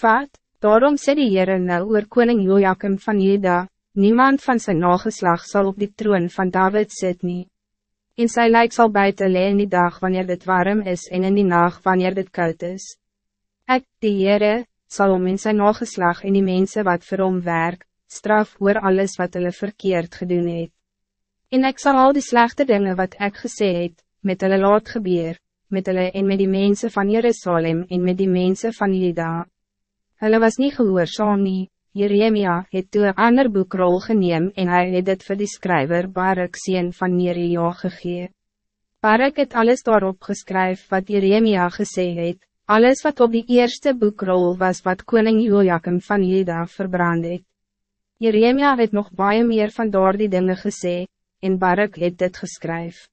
vat, daarom sê die Heere nou oor koning Joachim van Juda, niemand van zijn nageslag zal op die troon van David sit nie. En sy lijk sal buiten lee in die dag wanneer dit warm is en in die nacht wanneer dit koud is. Ek, die Heere, sal om in zijn nageslag en die mensen wat vir hom werk, straf oor alles wat hulle verkeerd gedoen het. En ik zal al die slechte dingen wat ik gesê het, met hulle laat gebeur, met hulle en met die mensen van Jerusalem en met die mensen van Juda. Hulle was niet gehoorzaam nie, Jeremia het toe een ander boekrol geneem en hij het dit vir die skryver Barak sien van Neria gegee. Barak het alles daarop geskryf wat Jeremia gesê het, alles wat op die eerste boekrol was wat koning Joachim van Juda verbrand het. Jeremia het nog baie meer van daar die dinge gesê, en Barak het dit geskryf.